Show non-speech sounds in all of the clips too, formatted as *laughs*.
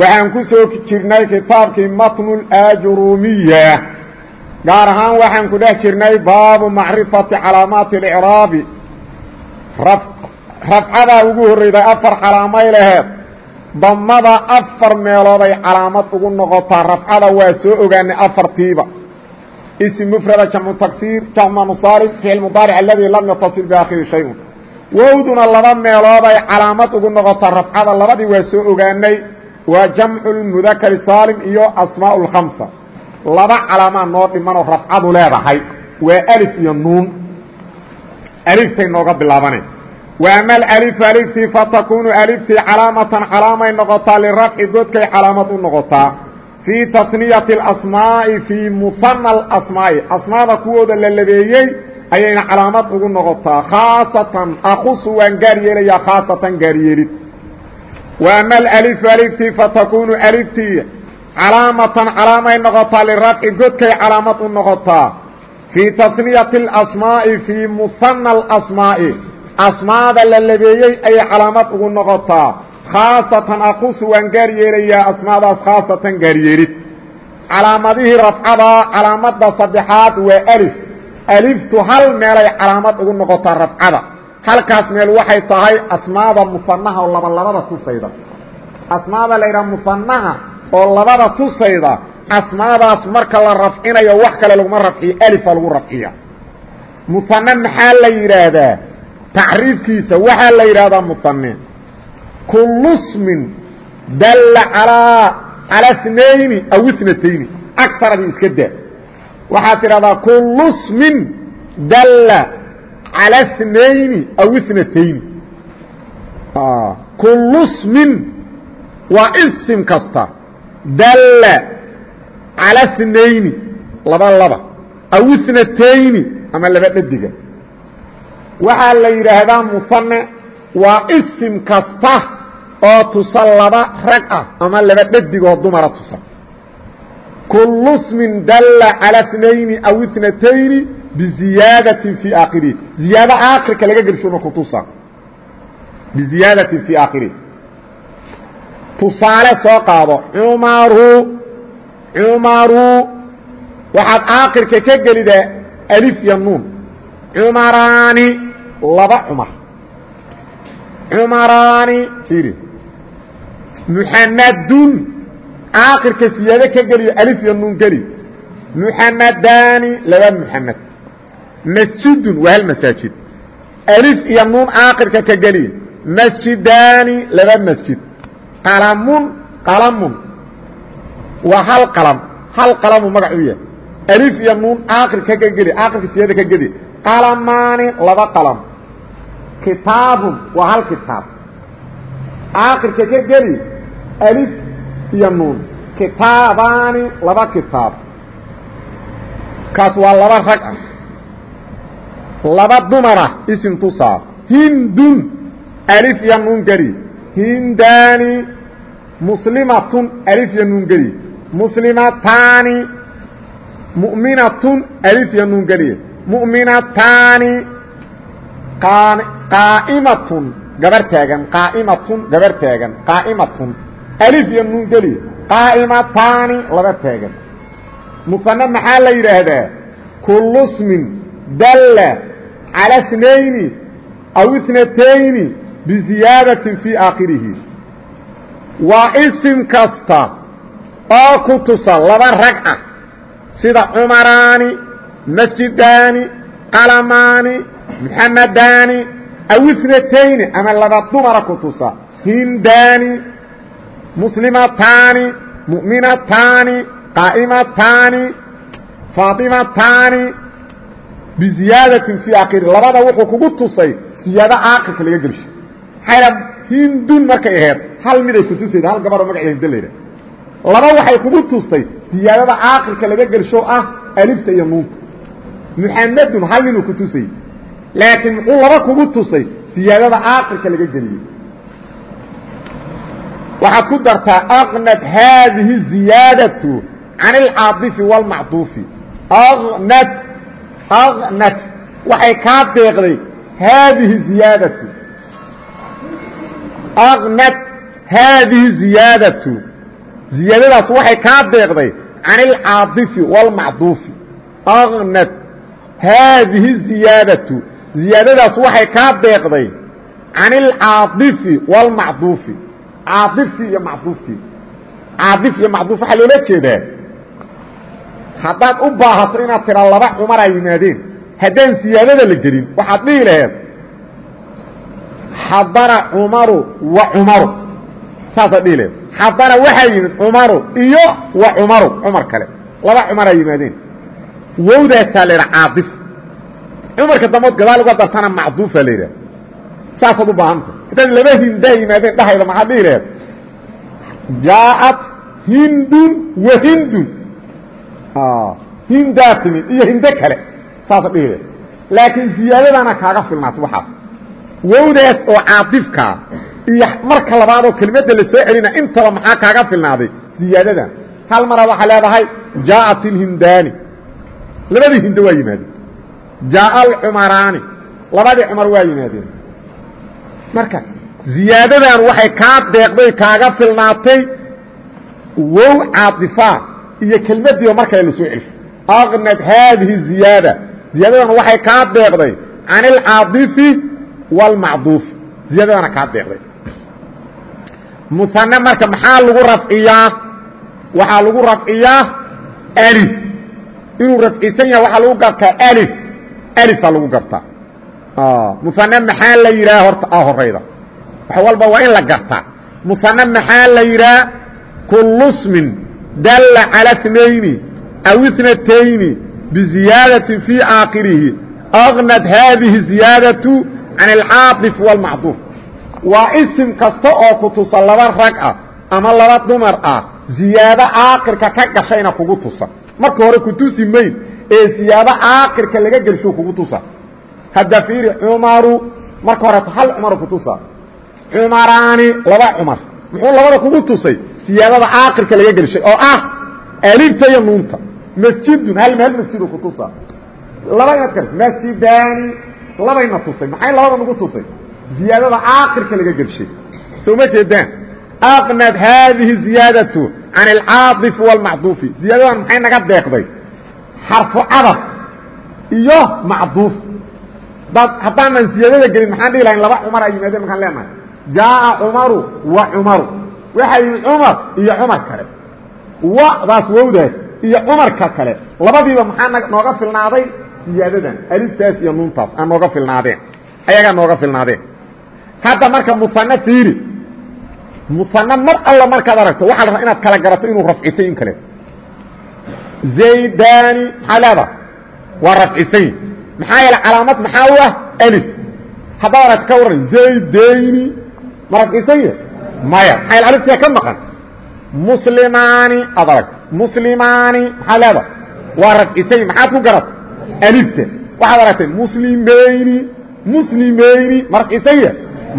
waxaan ku soo jirnay kitaabkii matnu اajrumiya gaar ahaan waxaan ku dhex jirnay baabu macrifati calaamaati اlcraabi rafcadaa ugu horreyday afar calaamay laheed. Damada afar meelooday calaamad ugu noqotaa rafcada waa soo ogaanay afartiiba. Ism mfrada jamcu taksiir jamca musaalim ficil mudaaric aladii lam yatasil biaakhiri shayun. Wowduna laba meelooday calaamad ugu noqotaa rafcada labadii waa soo ogaanay waa jamcu mudakari saalim iyo asmaa اlkhamsa laba calaamaa noo dhimanoo rafcadu leedahay. Waa alif iyo nuun. Aliftay nooga bilaabanay wa ama alalifu aliftii fatakunu aliftii calaamatan calaamay noqotaa lirafci godkay calaamad u noqotaa. Fii tasniyati اlasmaa'i fii muhana alasmaa'i. Asmaada kuwooda la labeeyey ayayna calaamad ugu noqotaa. Khaasatan akusu waan gaar yeelayaa khaasatan gaaryeelid wa ama alalifu aliftii fatakunu aliftii calaamatan calaamay noqotaa lirafci godkay calaamad u noqotaa. Fii tasniyati اlasmaa'i fii muhana alasmaa'i. Asmaada la labeeyey ayay calaamad ugu noqotaa. Khaasatan aqusu waan gaar yeelayaa asmaadaas khaasatan gaaryeelid calaamadihii rafcada calaamada saddexaad waa alif. Aliftu hal meelay calaamad ugu noqotaa rafcada halkaas meel waxay tahay asmaada musanaha oo labalabada tusayda. Asmaada la yidhaha musanaha oo labada tusayda asmaadaas marka la rafcinayo wax kale laguma rafciyo alifa lagu rafciya musane maxaa la yidhaahdaa? Tacriifkiisa waxaa la yidhahdaa musane kullu smin dalla alaa calaa snayni aw itnatayni agaradii iska daa. Waxaad tidhahdaa kullu smin dalla calى snayni aw itnatayni kullu smin waa isim kasta dalla calى snayni laba laba aw itnatayni ama laba dhadiga waxaa la yidhaahdaa musane waa isim kasta oo tusa laba rag ah ama laba dhadigoo dumara tusa kullu smin dalla calى snayni aw itnatayni biziyaadatin fii aakhirihi ziyaado aakhirka laga gelshona kutusa biziyaadatin fii aakhirihi tusaale soo qaado cumaru cumaru waxaad aakhirka ka gelidaa alif iyo nuun cumaraani laba cumar cumaraani fiiri muxamadun aakhirka siyaado ka geliyo alif iyo nuun geli muxamadaani laba muxamed masjidun waa hal masaajid. Alif iyo nuun aakhirka ka geliya masjidaani laba masjid. Qalamun qalamun. Waa hal qalam. Hal qalamu magac u yahay. Alif iyo nuun aakhirka ka geli aakhirka siyada ka geli. Qalamaani laba qalam. Kitaabun waa hal kitaab. Aakhirka ka geli alif iyo nuun. Kitaabaani laba kitaab. Kaas waa laba rag ah laba dumara isim tusaa hindun. Alif iyo nuun geli hindaani muslimatun alif iyo nuun geli muslimataani mu'minatun alif iyo nuun geliye mu'minataani qaa'imatun gabar taagan qaa'imatun gabar taagan qaa'imatun alif iyo nuun geliye qaa'imataani laba taagan musane maxaa la yidhaahdaa kullu smin dalla calى snayni aw itnatayni biziyaadatin fii aakhirihi waa isim kasta oo ku tusa laba rag ah sida cumaraani masjidaani qalamaani muxamadaani aw itnatayni ama laba dumara ku tusa hindaani muslimataani mu'minataani qaa'imataani faatimataani biziyaadatin fii akhiri labada wuxuu kugu tusay siyaado aakirka laga gelsho maxaa hindun markay aheyd hal miday kutusayda hal gabadho magaceeda hinda layidhah laba waxay kugu tustay ziyaadada caaqilka laga gelsho ah alifta iyo nuunta. Muxamedun hal ninuu ku tusay. Laakiin muxuu laba kugu tusay ziyaadada caaqilka laga geliyey waxaad ku dartaa aqnad haadihi ziyaadatu can alcaadifi wاlmacduufi aqnad aqnad waxay kaa deeqday haadihi ziyaadatu aqnad haadihi ziyaadatu ziyaadadaas waxay kaa deeqday can alcaadifi wاlmacduufi aqnad haadihi ziyaadatu ziyaadadaas waxay kaa deeqday can alcaadifi wاlmacduufi caadifkii iyo macduufkii caadif iyo macduuf waxaa loola jeedaa haddaad u baahato inaad tidhaa laba cumaraa yimaadeen haddaan siyaadada la gelin waxaad dhihi laheed xadara cumaru wa cumaru. Saasaad dhihi laheed xadara waxaa yimid cumaru iyo wa cumaru cumar kale. Laba cumaraa yimaadeen. Wowdaasaa la yidhaha caadif. Cumarka dambood gadaal uga dartana macduufaa la yidhaha. Saasaad u baahanta haddaad laba hindaa yimaadeen dhahayda maxaad dhihi laheed jaaءat hindun wa hindun hindaa timid iyo hindo kale saasa dhihi laakiin ziyaadadana kaaga filnaato waxaas. Wowdaas oo caadifkaa iyo marka labaadoo kelimadda la soo celina intaba maxaa kaaga filnaaday? Ziyaadadan hal mara waxaa leedahay jaaءat ilhindaani labadii hindo waa yimaadeen. Jaaءa alcumaraani. Labadii cumar waa yimaadeen. Marka ziyaadadan waxay kaa deeqday kaaga filnaatay wow caadifaa iyo kelmadiiba markale la soo celsho aqnad haadihi ziyaada. Ziyaadadan waxay kaa deeqday can alcaadifi wاlmacduufi ziyaadadana kaa deeqday musane marka maxaa lagu rafciyaa? Waxaa lagu rafciyaa alif. Inuu rafcisan yahay waxaa lagu gartaa alif. Alifaa lagu gartaa. Musane maxaa la yidhaha horta? A horayda. Wax walba waa in la gartaa. Musane maxaa la yidhaha? Kullu smin dalla calى اثنayni aw اثنatayni biziyaadaةi fii aakhirihi أغnad haadihi ziyaadaةu can اlcaaطif wاlmacduuf waa isim kasta oo ku tusa laba rag ah ama laba dumar ah ziyaado aakirka ka gashayna kugu tusa marka hore ku tusi mayn ee ziyaado aakirka laga gelsho kugu tusa hadda fiiri cumaru marka horeto hal cumaru kutusa cumaraani laba cumar muxuu labada kugu tusay? Siyaadada aakirka laga gelshay oo ah alifta iyo nuunta. Masjidun hal hal masjidu kutusa laba inaad kar masjidaani labayna tusay. Maxay labada nagu tusay? Ziyaadada aakirka laga gelshay soo ma jeedaan? Aqnad haadihi ziyaadatu can alcaadif wاlmacduufi ziyaadadan maxay naga deeqday? Xarfu cadaf iyo macduuf. Dad haddaanan gelin maxaan dhihi lahayn laba cumar ay yimaadeen markaan leenahay jaaءa cumaru wa cumaru waxaa yimid cumar iyo cumar kale wadaas wowdaas iyo cumarka kale labadiiba maxaa nooga filnaaday siyaadadan aliftaas iyo nuuntaas aa nooga filnaadeen ayagaa nooga filnaadeen hadda marka musane fiiri musane mar alla markaad aragto waxaa la rabaa inaad kala garato inuu rafcisay in kale zaydani maxaa leedaha waa rafcisay maxaa yeele calaamad maxaa u ah alif haddaad aragto ka warran zaydayni ma rafcisanya maya yeele aliftiya ka maqan. Muslimaani aad aragto muslimaani maxaa leedaha waa rafcisay maxaad ku garatay alifta waxaad aragtay muslimayni muslimayni ma rafcisanya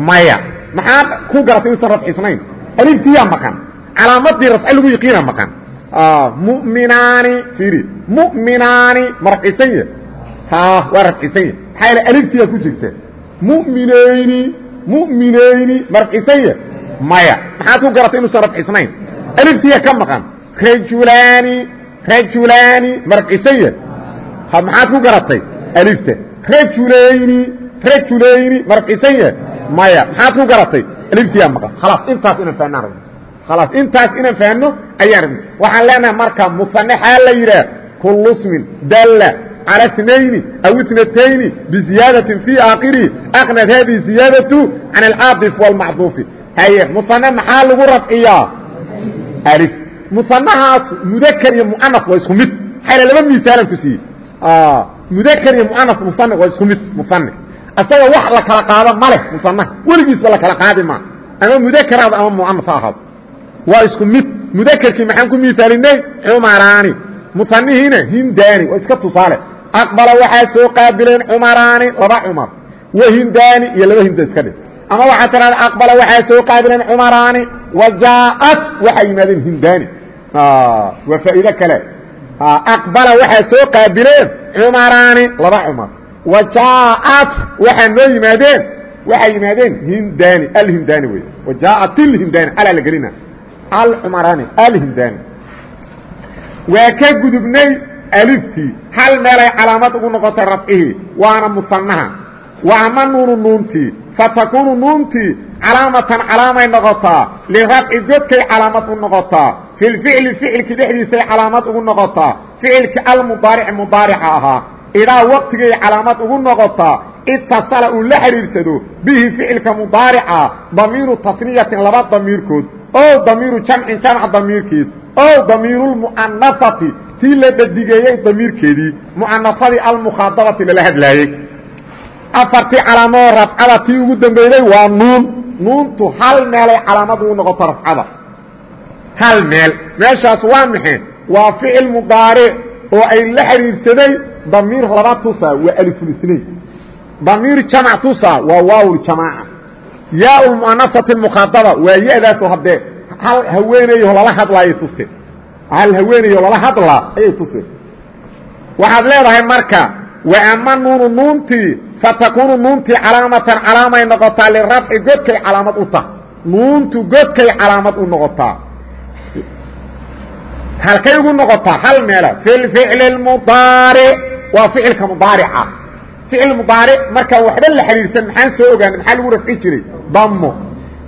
maya. Maxaad ku garatay inuusan rafcisnayn aliftiyaa maqan. Calaamadii rafci lagu yiqiina maqan. Muminaani fiiri. Muminaani ma rafcisanya waa rafcisanya maxaa yaele aliftiyaa ku jirta. Mu'minayni mu'minayni ma rafcisanya maya. Maxaad ku garatay inuusan rafcisnayn? Aliftiya ka maqan. Rajulaani rajulaani ma rafcisanya maxaad ku garatay? Alifta rajulayni rajulayni ma rafcisanya maya. Maxaad ku garatay? Aliftiyaa maqan. Khalaas intaas inaan fahnaan rabno khalaas intaas inaan fahanno ayaan rabno waxaan leenahay marka musane xaa la yidhaah kullu smin dalla calى اثنayni aw اثنatayni biziyaadaةi fii aakhirihi aknad hadihi ziyaadaةu can alcaadif wاlmacduufi haye musane maxaa lagu rafciyaa alif musanahaas mudakr iyo muanaf waa isku mid xayla laba misaalan ku siiyey mudakr iyo muanaf musane waa isku mid musane isaga wax la kala qaado ma leh musanaha weligiisba la kala qaadi maa ama mudakaraado ama muanaf ha ahaado hindaani aqbala waxaa soo qaabileen cumaraani laba cumar wa hindaani iyo laba hinda iska dhig ama waxaa tirahda aqbala waxaa soo qaabileen cumaraani wa jaaat waxaa yimaadeen hindaani waa faa'iido kale aqbala waxaa soo qaabileen cumaraani laba cumar wa jaaat waxaa noo yimaadeen waxay yimaadeen hindani alhindani wey wa jaaat ilhindani alaa la gelina alcumaraani alhindani waa ka gudubnay aliftii hal meelay calaamad ugu noqotay rafcihii waana musanaha wa ama nuunu nuuntii? Fatakunu nuuntii calaamatan calaamay noqotaa. Lirafci godkay calaamad u noqotaa. Fi lficli ficilki dhexdiisay calaamad ugu noqotaa. Ficilki almudaarici mudaarica ahaa. Idaa waqtigay calaamad ugu noqotaa. Itasala uu la xidhiirsado bihi ficilka mudaarica damiiru tasniyatin laba damiirkood. O damiiru jamcin jamc damiirkiis. O damiirulmu'anafati tii la dhadigeeyey damiirkeedii mu'anafadii almukhaadabati lala hadlaayey. Afartii calaamadoo rafcada tii ugu dambeyday waa nuun. Nuuntu hal meelay calaamad ugu noqoto rafcada. Hal meel. Meeshaas waa maxe waa ficil mudaaric oo ay la xidhiidhsaday damiir laba tusa waa alifulsnayn damiir jamc tusa waa waaw jamaaca. Yaa muanasati mukhaadaba waa ya-daasoo haddee hal haweeneyo lala hadlaayay tuse hal haweeneyo lala hadlaa ayay tuse waxaad leedahay marka wa ama nuunu nuuntii fatakunu nuuntii calaamatan calaamay noqotaa lirafci godkay calaamad u taha nuuntu godkay calaamad u noqotaa. Halkay ugu noqotaa hal meela fi lficli mudaaric waa ficilka mudaarica. Ficil mudaaric markaa waxba la xidhiidhsan maxaan soo ogaana maxaa lagu rafci jiray? Damo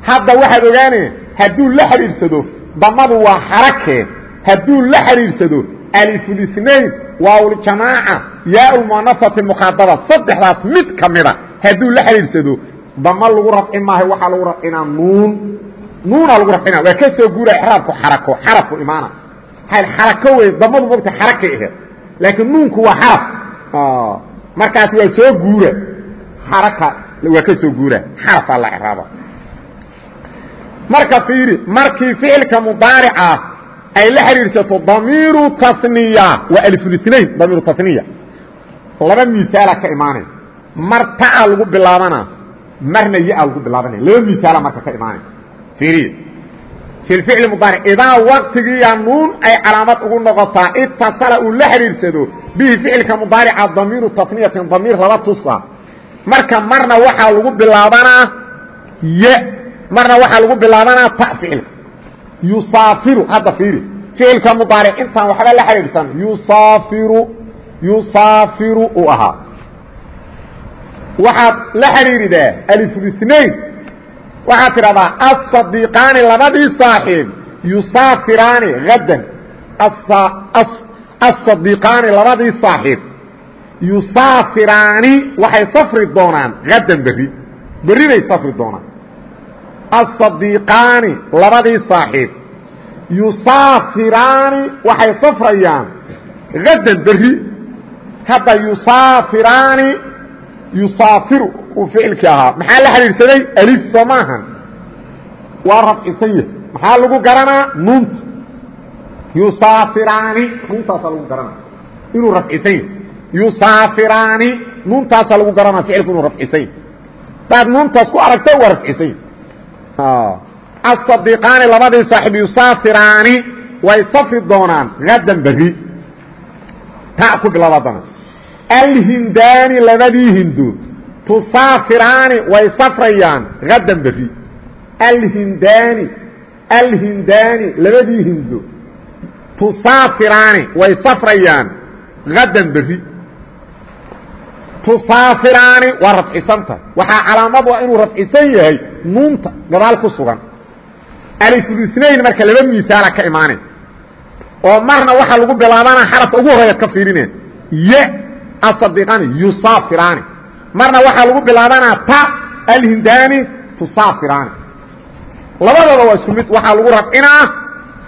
hadda waxaad ogaane hadduu la xidhiidhsado damadu waa xarakee hadduu la xidhiidhsado alifulisnayn waawljamaaca yaa-ulmuanafati mukhaadaba saddexdaas mid ka mida hadduu la xidhiidhsado dama lagu rafci maaha waxaa lagu rafcinaa nuun. Nuunaa lagu rafcina waa ka soo guura exraabku xarako xarafku imaana. Xarako wey damadu mogta xarakay aheed laakiin nuunku waa xaraf. Markaas waa soo guura. Xaraka waa ka soo guura. Xarafaa la exraaba marka fiiri markii ficilka mudaarica ay la xidhiidhsato damiiru tasniya. Waa alifulinayn damiiru tasniya. Laba misaala ka imaanay mar taa lagu bilaabanaa marna ya-a lagu bilaabanaya laba misaala marka ka imaanay fiiriya fi ficli mudaaric idaa waqtigiiya nuun ay calaamad ugu noqotaa itasala uu la xidhiidhsado bihi ficilka mudaarica damiiru tasniyatin damiir laba tusa marka marna waxaa lagu bilaabanaa y marna waxaa lagu bilaabanaa ta ficilka yusaafiru hadda fiiri. Ficilka mudaaric intaan waxba la xidhiidhsan yusaafiru yusaafiru uu ahaa waxaad la xidhiiridaa alifulinayn waxaad tidhahdaa asadiiqaani labadii saaxiib yusaafiraani hadan asadiiqaani labadii saaxiib yusaafiraani waxay safri doonaan hadan berri. Berrinay safri doonaan asadiiqaani labadii saaxiib. Yusaafiraani waxay safrayaan hadan berri. Hadda yusaafiraani yusaafiru uu ficilkii ahaa. Maxaa la xidhiidhsaday? Alif soo maahan waa rafcisan yahy maxaa lagu garanaa? Nuunta yusaafiraani nuuntaasaa lagu garanaa. Inuu rafcisan yahy yusaafiraani nuuntaasaa lagu garanaa ficilku inuu rafcisan yahy hadaad nuuntaas ku aragto waa rafcisan yahy asadiqaani labadii saaxiib yusaafiraani way safri doonaan hadan berri ta ku bilaab haddana alhindaani labadii hindo tusaafiraani way safrayaan hadan berri alhindaani alhindaani labadii hindo tusaafiraani way safrayaan hadan berri tusaafiraani waa rafcisanta. Waxaa calaamad waa inuu rafcisan yahay nuunta gadaal ku sugan. Alifulinayn marka laba misaala ka imaanay oo marna waxaa lagu bilaabanaa xarafka ugu horeeyaad ka fiirineen y asadiqani yusaafiraani. Marna waxaa lagu bilaabanaa ta alhindaani tusaafiraani. Labadooda waa isku mid. Waxaa lagu rafcinaa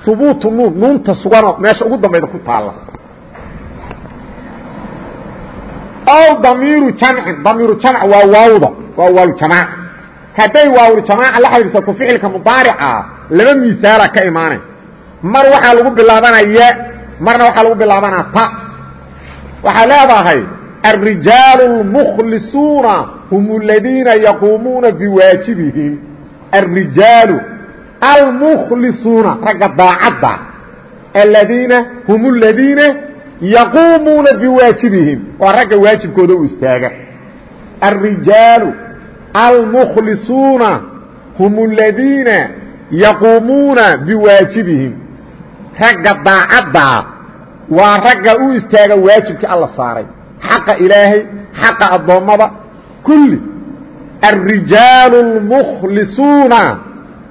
hubuutu nuun. Nuunta suganoo meesha ugu dambayda ku taalla ow damiiru jamcin damiiru jamc waa waawda waa waaljamaaca hadday waawljamaaca la xidhiidsato ficilka mudaarica laba misaala ka imaanay mar waxaa lagu bilaabanaa ya marna waxaa lagu bilaabanaa ta waxaa leedahay الrijaaل الmkhlisuuna hm اladiina yaquumuuna biwaajibihim الrijaalu almkhlisuuna ragga daacadda aladiina hm اladiina yaquumuuna biwaajibihim waa ragga waajibkooda u istaaga الrijaalu almkhlisuuna hm اladiina yaquumuuna biwaajibihim ragga daacaddaa waa ragga u istaaga waajibkii alla saaray xaqa ilaahay xaqa addoommada kulli الrijaalu الmkhlisuuna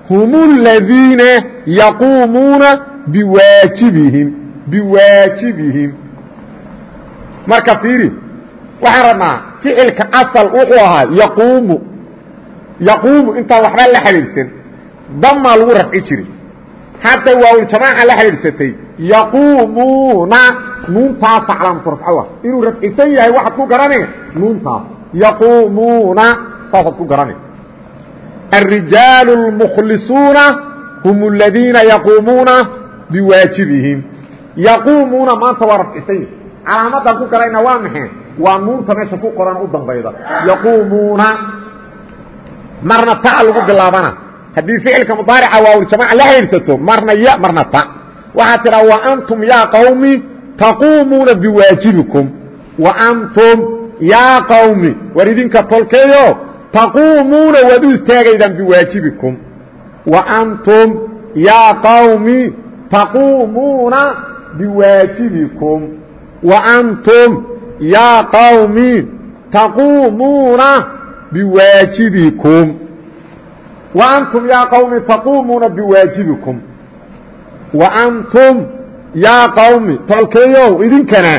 hum اladiina yaquumuuna biwaajibihim biwaajibihim marka fiiri waxaan rabnaa ficilka asal wuxuu ahaa yaquumu yaquumu intaan waxba la xidhiidhsan damaa lagu rafci jiray hadda waawljamaaca la xidhiidhsatay yaquumuuna nuuntaasa calaamatu rafco ah inuu rafcisan yahay waxaad ku garanay nuuntaas yaquumuuna saasaad ku garanay الrijaaل الmkhlisuuna hm اladiina yaquumuuna biwaajibihim yaquumuuna maanta waa rafcisan yahay calaamadan ku garayna waa maxay waa nuunta meesha ku qoran u dambayda. Yaquumuuna. Marna ta lagu bilaabana. Haddii ficilka mudaarica waawljamaca la xidhiidsato marna ya marna ta. Waxaa tidhaa wa antum yaa qawmi taquumuuna biwaajibikum. Wa antum yaa qawmi war idinka tolkeeyo taquumuuna waad u istaagaydaan biwaajibikum. Wa antum yaa qawmi taquumuuna biwaajibikum wa antum yaa qawmi taquumuuna biwaajibikum. Wa antum yaa qawmi taquumuuna biwaajibikum. Wa antum yaa qawmi tolkeeyow idinkana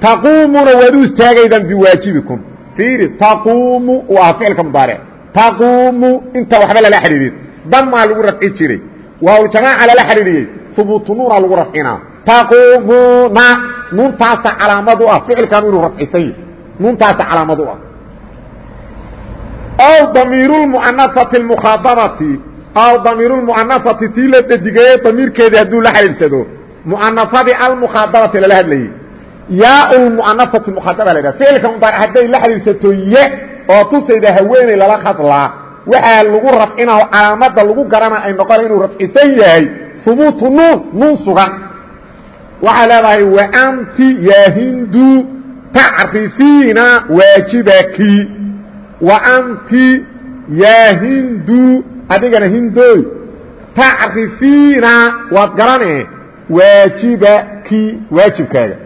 taquumuuna waad u istaagaydaan biwaajibikum. Fiiri taquumu waa ficilka mudaaric taquumu inta waxba lala xidhiidhin. Damaa lagu rafci jiray. Waawljamaaca lala xidhiidhiyey. Hubuutu nuuna lagu rafcinaa taquumuuna nuuntaasa calaamad u ah ficilkan inuu rafcisan nuuntaasa calaamad u ah ow damiirulmu'anafati اlmukhaadabati aw damiirulmu'anafati tii la dhedigeeyey damiirkeedii hadduu la xidhiidhsado muanafadii almukhaadabati lala hadlayey yaa lmuanafati mukhaadaba la ydhaha ficilka mudaaric hadday la xidhiidsato ye oo tusayda haweeney lala hadlaa waxaa lagu rafcinao calaamada lagu garana ay noqona inuu yahay hubuutu nuun nuun sugan waxay leedahay waanti yaa hindu tacrifiina waajibaki. Waanti yaa hindu adigana hindooy tacrifiina waad garane waajibaki waajibkaaga.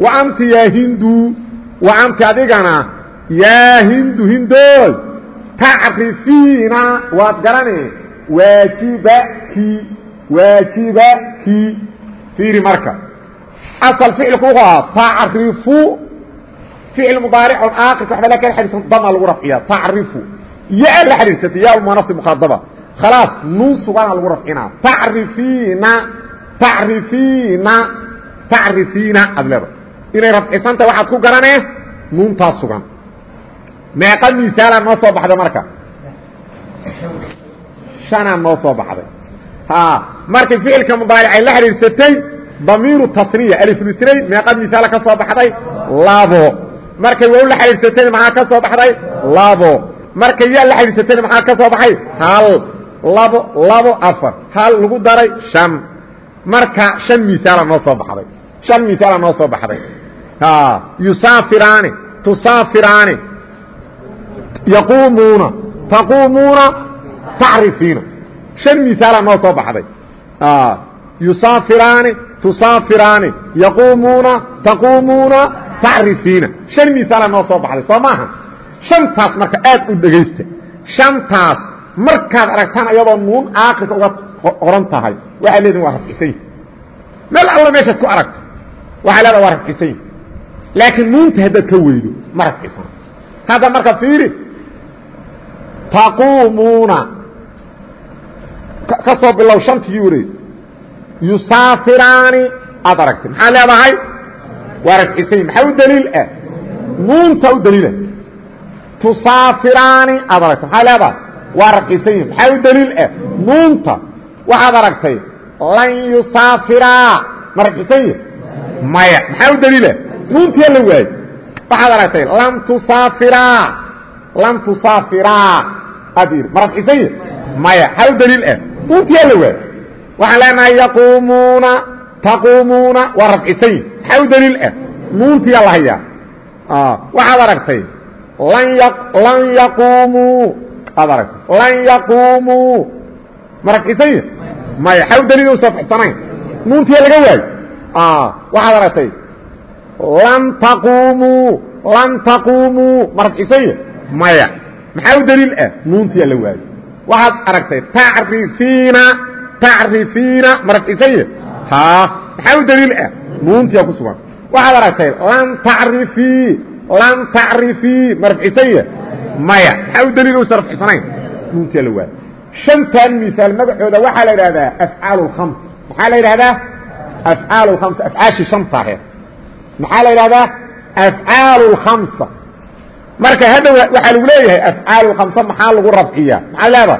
Wa anti yaa hindu wa anti adigana yaa hindu hindooy tacrifiina waad garane waajibaki waajibaki fiiri marka. Asal ficilku wuxuu ahaa tacrifu. Ficil mudaaricun aakirka waxba la kala xadhiisan dama lagu rafciya tacrifu. Ya la xadhiirsatay ya lmuanafsi mukhaadaba khalaas nuun sugana lagu rafcinaa. Tacrifiina tacrifiina tacrifiina aad leeda inay rafcisanta waxaad ku garanee nuuntaas sugan. Meeqa misaala noo soo baxday marka. Shanaa noo soo baxday markay ficilka mudaaricay la xidhiidsatay damiiru tasniya aliflusrayn meeqa misaala ka soo baxday labo markay wow la xidhiidsatayna maxaa ka soo baxday? Labo markay yaa la xidhiidsatayna maxaa ka soo baxay? Hal. Labo labo afar. Hal lagu daray shan. Marka شhan miaala noo soo baxday. شhan miaala noo soo baxday. Yusaafiraani tusaafiraani. Yaquumuuna taquumuuna tacrifiina an miaalaa noo soo baxday. Ah, yusaafiraani tusaafiraani yaquumuuna taquumuuna tacrifiina. An miaalaa noo soo baxday soo maaha? Hantaas marka aad u dhegaysta hantaas markaad aragtaan ayadoo nuun aakhirka uga qoran tahay waxaa leedin waa rafcisanyi meel alla meeshaad ku aragto waxaa leeda waa rafcisanyi laakiin nuunta haddaad ka weydo ma rafcisana hadda marka fiiri taquumuuna ka soo bilow shantigii wareey yusaafiraani aad aragtay. Maxaa leedahay? Waa rafcisany maxaa u daliil ah? Nuunta u daliila tusaafiraani aad aragtay. Maxaa leedahay? Waa rafcisany maxaa u daliil ah? Nuunta. Waxaad aragtay lan yusaafiraa ma rafcisan yahi maya. Maxaa u daliila nuuntiya la waayey waxaad aragtay lan tusaafiraa lan tusaafiraa aad ma rafcisan yahi maya. Maxaa u daliil ah nuuntiyaa la waayey waxaan leenahay yaquumuuna taquumuuna waa rafcisan yihi maxaa u daliil ah nuuntiyaa la hayaa waxaad aragtay lan yaquumuu aad aragtay lan yaquumuu ma rafcisan yahi maya xaw daliil usa fixsanayn nuuntiya laga waayo waxaad aragtay lan taquumuu lan taquumuu ma rafcisan yahi maya maxaa u daliil ah nuuntiya la waayo waxaad aragtay tacrifiina tacrifiina ma rafcisan yahi ha maxaa u daliil ah nuuntiya ku sugan waxaad aragtay lan tacrifii lan tacrifii ma rafcisan yahi maya maxaa u daliil usa rafcisanayn nuuntiya la waayo شhantan miثaal magacooda waxaa la idhahdaa afcaal الkhams maxaa la idhahdaa afcaal اkhams afcaaشhi شhanta aheed maxaa la idhahdaa afcaal الkhamsa marka hadhow waxaa lagu leeyahay afcaal amse maxaa lagu rafciya maxaa leeda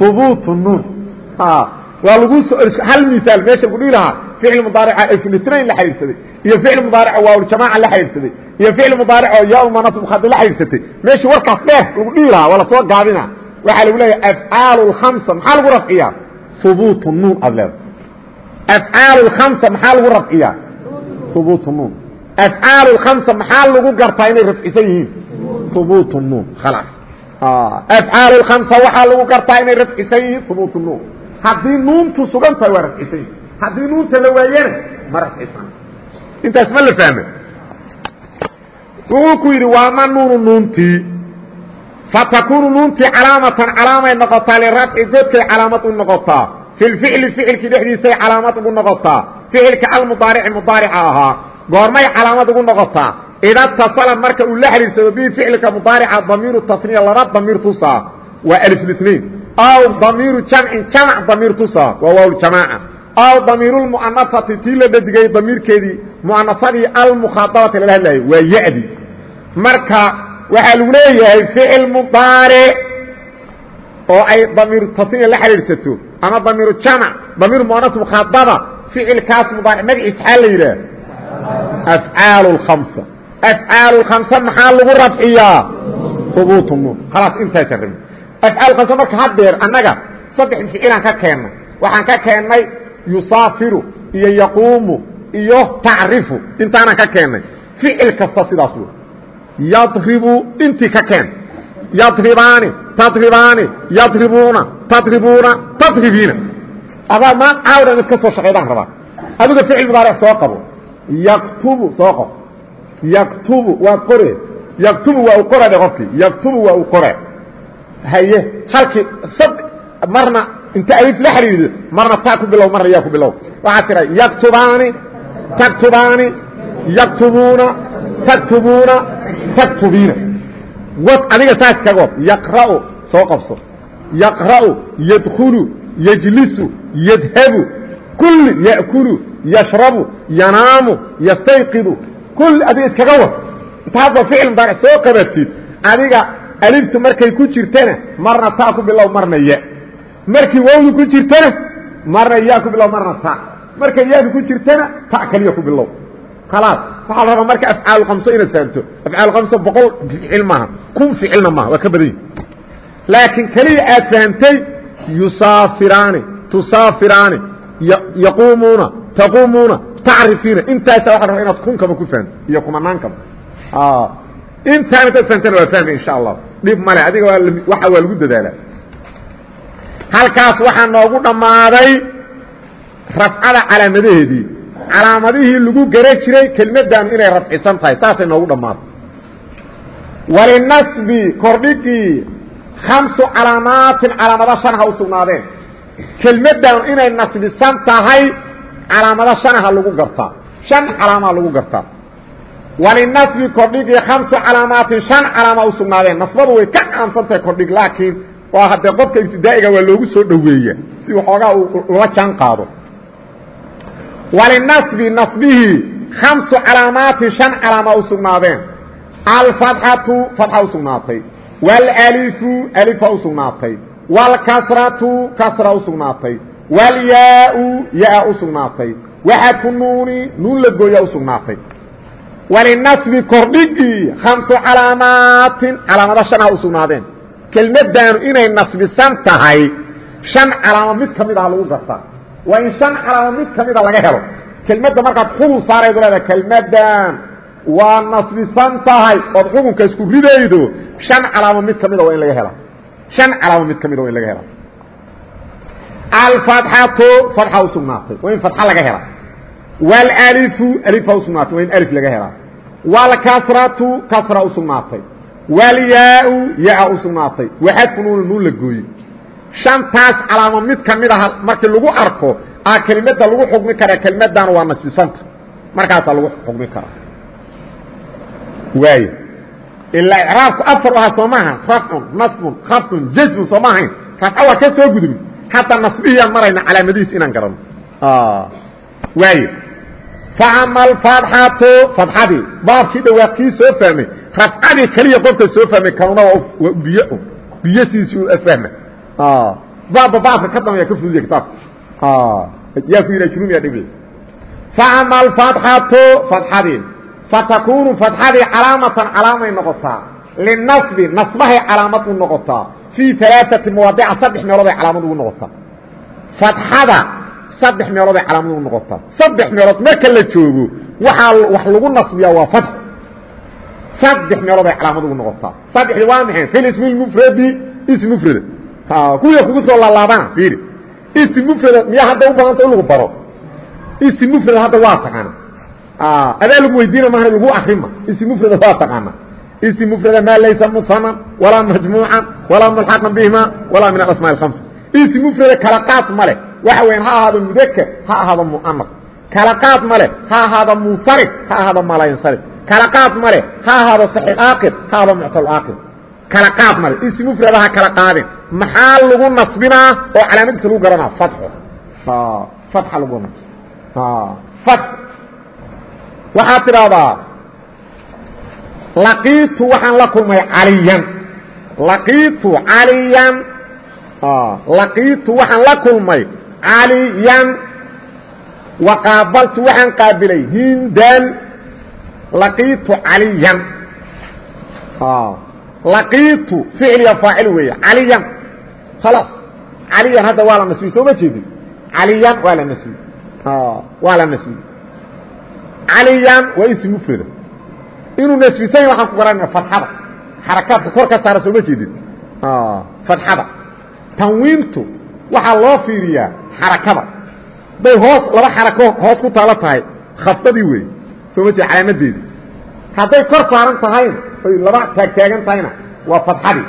hubuut nuun. Waa lagu hal miaal meesha lagu dhihi lahaa ficil mudaarica afnitnayn la xiriirsaday iyo ficil mudaarica waawljamaaca la xiriirsaday iyo ficil mudaaricoo yamanaf mukhada la xiriirsatay meeshii warkaas dheer lagu dhihi lahaa waa la soo gaabina waxaa lagu leeyahay afcaal lkamsa maxaa lagu rafciyaa hubuut nuun aad leeda afcaal lkamsa maxaa lagu rafciyaa hubuut nuun. Afcaal lkamsa maxaa lagu gartaa inay rafcisan yihiin? Hubuut nuun khalaas afcaal اkhamsa waxaa lagu gartaa inay rafcisan yihiin hubuut nuun haddii nuuntu sugan tahay waa rafcisan yihiin haddii nuunta la waayana ma rafcisan intaas ma la fahme wuxuu ku yidhi waama nuunu nuuntii fatakunu nuuntii calaamatan calaamay noqotaa lirafci godkay calaamad u noqotaa fi lficli ficilkii dhexdiisay calaamad ugu noqotaa ficilka almudaarici mudaarica ahaa goormay calaamad ugu noqotaa ida tasala marka uu la xidhiirsado bihi ficilka mudaarica damiiru tasniya laba damiir tusaa waa aliflitnain aw damiiru jamcin jamac damiir tusaa waa waawljamaaca aw damiirulmu'anasati tii la dhadigay damiirkeedii mu'anasadii almukhaadabati lala hadlaayay waa yadi marka waxaa lagu leeyahay ficil mudaaric oo ay damiiru tasniya la xidhiidhsato ama damiiru jamac damiir muanas mukhaadaba ficilkaas mudaaric magaciis xaa la yidhaah afcaal اkhamsa afcaal اkhamsa maxaa lagu rafciyaa hubuut nuun khalaas intaasa rabi afcaal khamsa marka haddeer annaga saddex ficilaan ka keennay waxaan ka keennay yusaafiru iyo yaquumu iyo tacrifu intaanaan ka keennay ficil kasta sidaas wey yadribu intii ka keen yadribaani tadribaani yadribuuna tadribuuna tadribiina adaa maa caawdha inaad ka soo shaqaydaan rabaa adiga ficil mudaaric soo qabo yaktubu soo qabo yaktubu waa qore. Yaktubu waa u qoradhe qofkii. Yaktubu waa u qore. Haye halkii marna inta alif la xidhiiddo marna taa ku bilow marna yaa ku bilow. Waxaad tiraa yaktubaani taktubaani yaktubuuna taktubuuna taktubiina wad adiga saas kaga wad yaqra'u soo qabso. Yaqra'u yadkhulu yajlisu yadhabu kulli ya'kulu yashrabu yanaamu yastayqidu kulli adiga iskaga wad inta hadba ficil mudaaric soo qabatid adiga aliftu markay ku jirtana marna taa ku bilow marna ya markii wowdu ku jirtana marna yaa ku bilow marna ta markay yaadu ku jirtana ta kaliya ku bilow khalaas waxaa la rabaa marka afcaal kamso inaad fahamto afcaal kamso boqol ficil maaha kun ficilna maaha waa ka badan yihi laakiin keliya aad fahamtay yusaafiraani tusaafiraani yaquumuuna taquumuuna tacrifiina. Intaasa waxa rabaa inaad kunkaba ku fahamto iyo kumanaankaba intaan intaad fahamtana waa fahmay insha allah. Dhib male adiga waa waa lagu dadaalaa halkaas waxaa noogu dhammaaday rafcada calaamadaheedii. Calaamadihii lagu gara jiray kelmaddan inay rafcisan tahay saasay noogu dhammaaday. Walinasbi kordhigii khamsu calaamaatin calaamado shan ha u sugnaadeen. Kelmaddan inay nasbisan tahay calaamado shanaha lagu gartaa. Shan calaamaa lagu gartaa. Walinasbi kordhigii khamsu calaamaatin shan calaama u sugnaadeen. Nasbadu way ka caamsan tahay kordhig laakiin waa haddee qofka ibtidaa'iga waa loogu soo dhoweeya si waxoogaa uu ula jaan qaado. Walinasbi nasbihii khamsu calaamaatin shan calaama u sugnaadeen. Alfatxatu fatxa u sugnaatay. Waalalifu alifa u sugnaatay. Waalkasratu kasra u walyaau yaa u sugnaatay. Waxadfu nuuni nuun la gooyaa u sugnaatay. Walinasbi kordhigii khamsu calaamaatin calaamado shan ah u sugnaadeen. Kelmaddaanu inay nasbisan tahay shan calaamo mid ka mid aha lagu gartaa waa in shan calaamo mid ka mida laga helo. Kelmadda markaad xukun saaraydo leedaha kelmaddan waa nasbisan tahay ood xukunka isku ridaydo shan calaamo mid ka mida waa in laga hela. Shan calaamo mid ka mida waa in laga hela alfatxatu fatxa u sugnaatay waa in fatxa laga hela wlalifu alifa usugnaatay waa in alif laga helaa wlkasratu kasra usugnaatay wlyaau yaa usugnaatay waxadfu nuun la gooye shantaas calaamo mid ka mid aha markii lagu arko a kelimada lagu xukmi karaa kelmaddan waa nasbisanta markaasaa lagu xukmi karaa waay ilaa icraabku afar ahaa soo maaha rafcun nasbun khafdun jasmun soo ma ahayn waa ka soo gudubin hataa nasbihiyaan marayna calaamadihiis inaan garano waay faama alfatxatu fatxadii baabkii dhawaa kii soo fahmay. Rafcadii keliya qofka soo fahmay kanuna waa biyo sidiisi u fahma baabba baabka ka dambeya ka fududiya kitaabka yaa ku yidha junumiya dhible faama alfatxatu fatxadii fatakunu fatxadii calaamatan calaamay noqotaa. Linasbi nasbahay calaamad u noqotaa fii alaaati mawaadica saddex meelood ay calaamad ugu noqotaa fatxada saddex meelood ay calaamad ugu noqotaa saddex meelood marka la joogo waxaa wax lagu nasbiyaa waa fatx saddex meelood ay calaamad ugu noqotaa saddexdii waa maxay fi ismi mufradi ism mufrada kuwiya kugu soo laalaabana fiiri ism mufrada miyaa hadda u badanta in lagu baro ism mufrada hadda waa taqaana adaa lagu weydiina maana lagu akrima ism mufrada waa taqaana ism mufrada maa laysa muhanan walaa majmuucan walaa mulxaqan bihima walaa min alasmaa اhamsa ism mufrada kala qaad ma leh. Waxa weyan ha ahaado mudakr ha ahaado muanaf kala qaad ma leh ha ahaado munfarif ha ahaado malayansarif kala qaad ma leh ha ahaado saxiix aakir ha ahaado muctal aakir. Kala qaad ma leh. Ism mufrada ha kala qaadin. Maxaa lagu nasbinaa oo calaamadiisa lagu garanaa? Fatxo fatxa lagu waxaad tidhaahdaa laqiitu waxaan la kulmay caliyan. Laqiitu caliyan. Laqiitu waxaan la kulmay caliyan. Wa qaabaltu waxaan qaabilay hindan. Laqiitu caliyan. Laqiitu ficliya faacil weeye caliyan. Khalaas caliyan hadda waa la nasbiyey soo ma jeedin. Caliyan waa la nasbiyey waa la nasbiyey caliyan waa ism mufrada inuu nasbisan waxaan ku garanaya fatxada xarakaadka kor ka saara soo ma jeedin fatxada tanwiintu waxaa loo fiiriyaa xarakada. Bay hoos laba xarako hoos ku taalo tahay. Khafdadii weeye soo ma jeed calaamadeedi. Hadday kor saaran tahayna oy laba taagtaagan tahayna waa fatxadii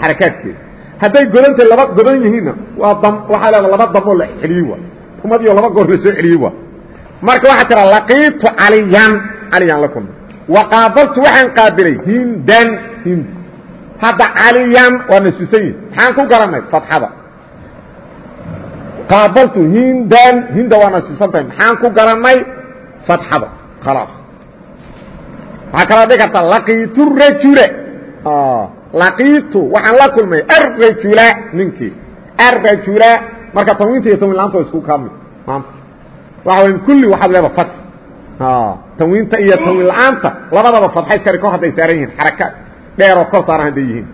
xarakaadkeeda hadday godantahay laba godan yihiinna waa dam waxaa leeda laba damoo la celiyey wa umadiyo laba goor la soo celiyey wa marka waxaa tiraa laqiitu caliyan caliyan la kulma wa qaabaltu waxaan qaabilay hindan hind hadda caliyan waa nasbisan yihiin maxaan ku garanay fatxada qaabaltu hindan hinda waa nasbisan tahay maxaan ku garanay fatxada khalaas waxaa kaloo dhigi karta laqiitu rajula laqiitu waxaan la kulmay arrajula ninkii arrajula marka tanwiinta iyo tanwiin laanta waa isku kaamid maanta waxa way kulli waxaad leeda fatx tanwiinta iyo tanwiin la'aanta labadaba fatxayd kari kor hadday saaran yihiin. Xaraka dheeroo kor saaran hadday yihiin.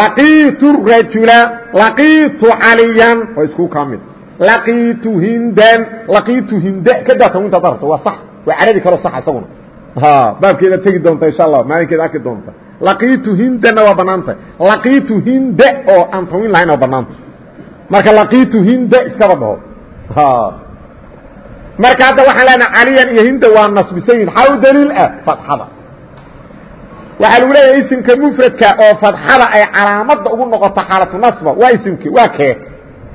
Laqiitu rajula laqiitu caliyan waa isku kaa mid. Laqiitu hindan laqiitu hinde. Kadaa tanwiinta ad aragto waa sax. Waa carabi kaloo sax isaguna. Baabkeeda tegi doonta insha allah. Maalinkeeda arki doonta. Laqiitu hindana waa banaanta laqiitu hinde oo aan tanwiin lahayn banaanta marka laqiitu hinde iskaba dhaho marka hadda waxaan leenaha caliyan iyo hinda waa nasbisan yihiin xaa u daliil ah? Fatxada waxaa lagu leeyahay isimka mufradka oo fatxada ay calaamadda ugu noqoto xaalatu nasba. Waa isimki waa kee?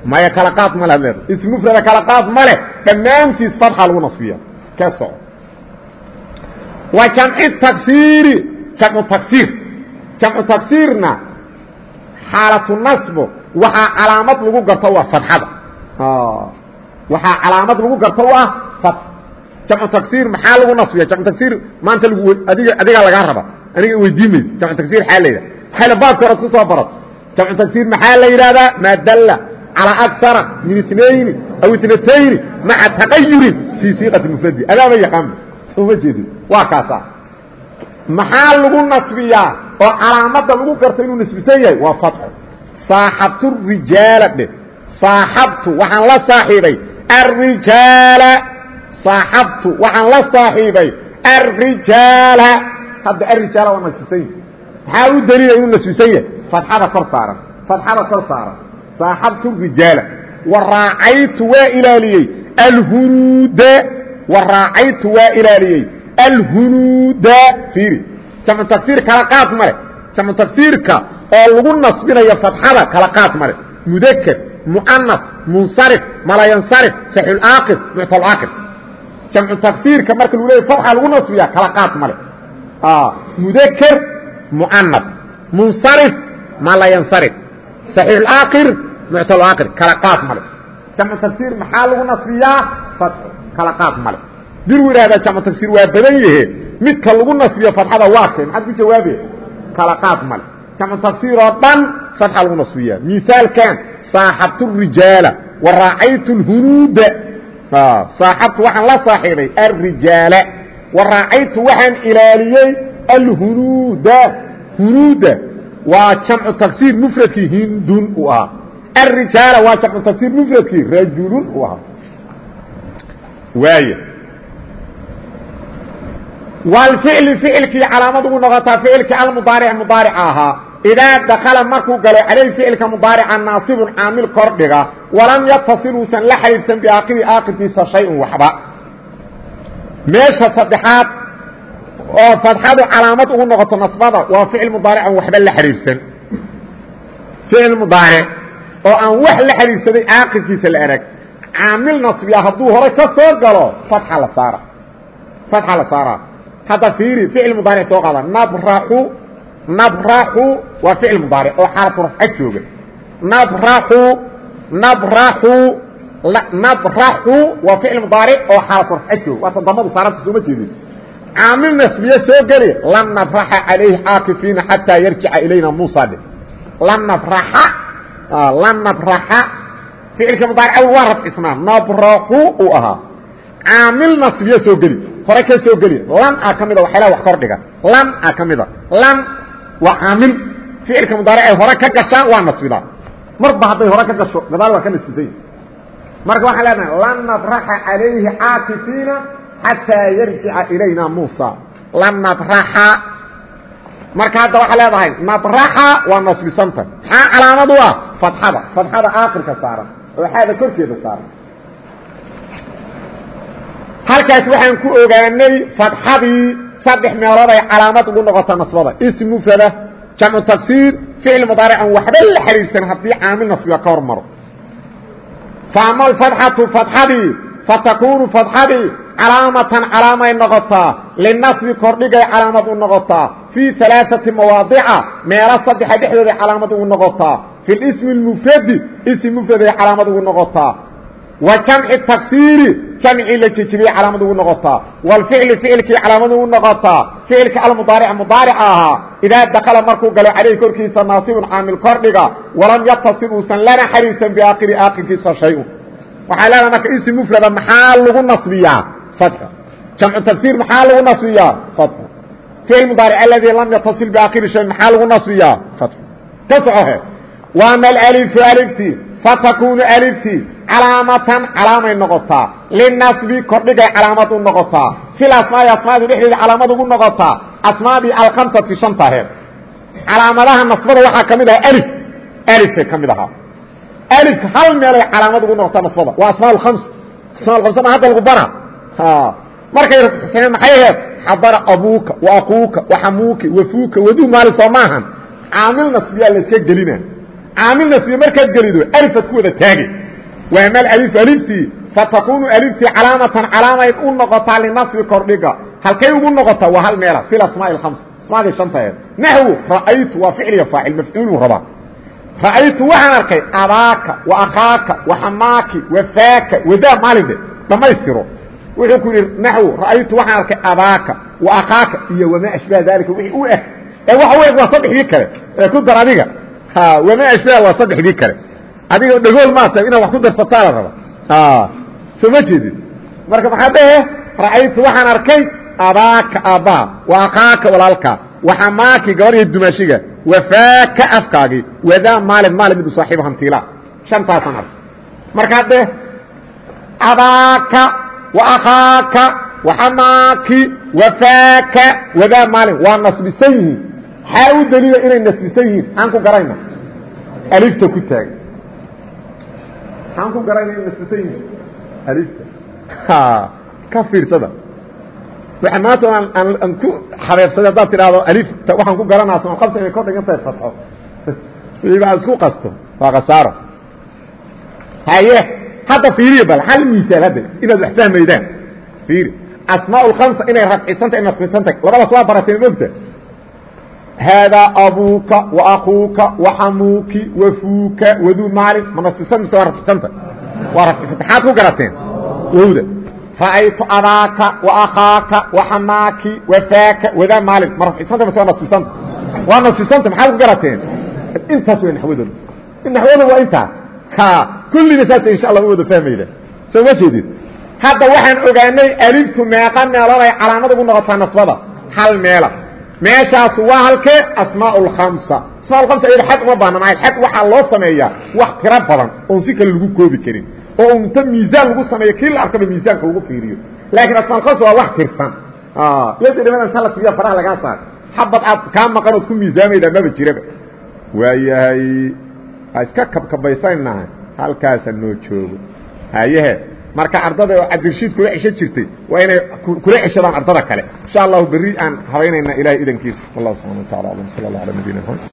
Maya kala qaad ma leh ad leeda ism mufrada kala qaad ma leh. Dhammaantiis fatxa lagu nasbiya. Ka soco wa jamci taksiiri jamcu taksiir jamcu taksiirna xaalatu nasbo waxaa calaamad lagu garto waa fatxada waxaa calaamad lagu garto u ah fat jamcu taksiir maxaa lagu nasbiya jamcu taksiir maanta lagu adiga adigaa lagaa raba. Aniga weydiimayd jamcu taksiir xaa la yidhaha maxayla baabka horead ku soo barat jamcu taksiir maxaa la yidhahdaa? Maa dalla calىa akara min itnayni aw itnatayni maca taqayurin fii siiqati mufradi adaaba yaqaan sooma jeedin. Waa kaasa maxaa lagu nasbiyaa oo calaamadda lagu garta inuu nasbisan yahay? Waa fatxo saaxabtu rijaala dheh. Saaxabtu waxaan la saaxiibay arijaala saaxabtu waxaan la saaxiibay arijaala hadda arijaala waa nasbisan yahi maxaa u daliila inuu nasbisan yahay fadxada kor saaran fadxada kor saaran saaxabtu rijaala wa raacaytu waa ilaaliyey alhunuuda wa raacaytu waa ilaaliyey alhunuuda fiiri jamcu tagsiir kala qaad male jamcu tagsiirka oo lagu nasbinayo fadxada kala qaad male mudakr muanaf munsarif malayansarif saxulaaqir muctalaaqir jamcu tagsiirka marka lagu leeya fadxa lagu nasbiya kala qaad male mudakr muanaf munsarif malayansarif saxiixulaaqir muctalaaqir kala qaad male jamcu tagsiir maxaa lagu nasbiyaa? Fadxo kala qaad male dir u ihahdaa jamcu tagsiir waa badan yahe midka lagu nasbiyo fadxada waa kay maxaad ku jawaabe? Kala qaad male jamcu tagsiir oo dhan fadxa lagu nasbiya miaalkan saaxabtu rijaala wa raacaytu lhunuuda saaxabtu waxaan la saaxiibay alrijaala. Wa raacaytu waxaan ilaaliyey alhunuuda hunuuda waa jamcu tagsiir mufradkii hindun u ahaa. Alrijaala waa jamcu tagsiir mufradkii rajulun u ahaa. Waay wlficli ficilkii calaamad ugu noqotaa ficilkii almudaaric mudaarica ahaa idaa dakala markuu galo calayh ficilka mudaarica naasibun caamil kordhiga walam yatasil uusan la xidhiidsan biaakiri aakirkiisa shay-un waxba meesha saddexaad oo fadxadu calaamad ugu noqoto nasbada waa ficil mudaarican waxba la xidhiidsan ficil mudaaric oo aan wax la xidhiidsaday aakirkiisa la erag caamil nasbiya hadduu hore ka soo galo fatxa la saara fatxa la saaraa fiiri ficil mudaaric soo qaada nabraxu nabraxu waa ficil mudaaric oo xaalatu rafca jooga. Nabraxu nabraxu nabraxu waa ficil mudaaric oo xaalatu rafca jooga. Waa tadamadu saaranta sooma jeedin. Caamil nasbiye soo geli. Lan nabraxa calayhi caakifiina xataa yarjica ilayna muusa dhe lan nabraxa lan nabraxa ficilka mudaaric awel waa rafcisnaa nabraxu uu ahaa. Caamil nasbiye soo geli. Hore ka soo geli. Lan a ka mida waxyaalaha wax kordhiga lan a ka mida lan waa caamil ficilka mudaaricay hore ka gashaan waa nasbidaa marba hadday hore ka gasho gadaal waa ka nasbisanya marka waxaan leenahay lan nabraxa calayhi caakifiina xataa yarjica ilayna muusa. Lan nabraxa marka hadda waxaa leedahay nabraxa waa nasbisanta. Maxaa calaamad u ah fadxada. Fadxada aakirka saaran oo xaada korkeeda saaran. Halkaas waxaan ku ogaanay fadxadii saddex meelood ay calaamad ugu noqota nasbada. Ism mufrada jamcu tagsiir ficil mudaarican waxba la xidhiidsan haddii caamil nasbiga ka hor maro faama alfadxatu fadxadii fatakunu fadxadii calaamatan calaamay noqotaa linasbi kordhigay calaamad u noqotaa fii alaaثati mawaadica meelo saddexa dhexdooday calaamad ugu noqotaa fi ismi mufradi ism mufraday calaamad ugu noqotaa jamci tagsiiri jamcii la jejibiyey calaamad ugu noqotaa. Wlficli ficilkii calaamad ugu noqotaa. Ficilka almudaaric mudaarica ahaa idaa dakala markuu galo calayh korkiisa naasibun caamil kordhiga walam yatasil uusan lana xariirsan biaakiri aakirkiisa shay-un. Waxaa leedaha marka ism mufrada maxaa lagu nasbiyaa? Fatxo jamcu tagsiir maxaa lagu nasbiyaa? Fatxo ficil mudaaric aladii lam yatasil biaakiri shay maxaa lagu nasbiyaa? Fatxo ka socohe waama alalifu alifti fatakunu alifti calaamatan calaamay noqotaa. Linasbi kordhigay calaamad u noqotaa. Fil asmaai asmaadii dhexdeeda calaamad ugu noqotaa. Asmaadii alkhamsati shanta aheed calaamadaha nasbada waxaa ka mid aha alif. Alifay ka mid ahaa. Alifka hal meelay calaamad ugu noqotaa nasbada. Waa asmaa alkhams. Asmaa alkhamsa ma hadda lagu bara markay rasaneen maxay aheed xadara abuuka wa akuuka wa xamuuki wafuuka waduu maali soo maahan. Caamil nasbiyaa la iska gelina caamil nasbiya markaad gelido alifaad ku wada taagi. Waama alif aliftii fatakunu aliftii calaamatan calaamay u noqotaa linasbi kordhiga. Halkay ugu noqotaa waa hal meela fi asmaai اhams asmaadii shantaeed naxwu ra'aytu waa ficliya faacil mafcuuluu rabaa. Ra'aytu waxaan arkay abaaka wa akhaaka wa xamaaki wa faaka wadaa maalinde dhammaystiro. Wuxuu ku yidhi naxwu ra'aytu waxaan arkay abaaka wa akhaaka iyo wamaa ashbaha dalika wixii u ah. Ee waxa wey waa saddexdii kale ee ku dar adiga wamaa ashbaha waa saddexdii kale. Adiga dhagool maata inaad wax ku darsataa la raba. Soo ma jeedid marka maxaa dhehe ra'aytu waxaan arkay abaaka aabbaha wa akaaka walaalkaa waxamaaki gabadhiyo dumaashiga wafaaka afkaagii wadaa maalin maalin midu saaxiibo hantiilaa shantaasaan arkay. Markaa dheh abaaka wa akaaka waxamaaki wafaaka wadaa maalin waa nasbisan yihiin xaa u daliila inay nasbisan yihiin. Aan ku garayna. Alifta ku taagay. Aan ku garayna inay nasbisan yihiin. Alifta. Ka fiirsada. Waa maanta aan ku xabeebsaday haddaad tidhaahdo alifta waxaan ku garanaa soon qabta inay kor dhigan tahay fatxo *laughs* baa isku qasto. Waa khasaaro. Haye hadda fiiriya bal hal misaal hadda inaad wax fahmaydaan. Fiiri. Asmaa lkamsa inay rafcisantay nasbisantay labadaas waa barateen mogta haadaa abuuka wa akuuka waxamuuki wafuuka waduu maalin ma nasbisan mise waa rafcisanta waa rafcisanta xaad ku garateen wowda ra'aytu abaaka وaakaaka وxamaaki وafaaka wadaa maalin ma rafcisanta mise waa nasbisanta waa nasbisanta maxaad ku garateen intaas way naxwadooda naxwada waa intaa kullina saasa insha allah u wada fahmayda soo ma jeedid hadda waxaan ogaanay aliftu meeqa meelood ay calaamad ugu noqotaa nasbada hal meela meeshaas waa halkee asmaa اlkamsa asmaa kamsa iyada xad uma baana maayo xad waxaa loo sameeyaa wax tiro badan oon si kale lagu koobi karin oo unta miisaan lagu sameeyo kii la arkaba miisaanka lagu fiiriyo. Laakiin asmaalkamsa waa wax tirsan. Iyada dhimadan ta la tiriya faraha lagaa saar. Xabad aad kaa maqan ood ku miisaamaydaa maba jiraba waayahay iska kabkabaysannahay halkaasa noo joogo. Hayehe marka ardada oo cabdirshiid kula cesho jirtay waa inay kula ceshadaan ardada kale. Insha allahu berri aan habaynayna ilahay idankiisa wallah subxana wa tacala alam. Sal allah ala nabiyina mxamed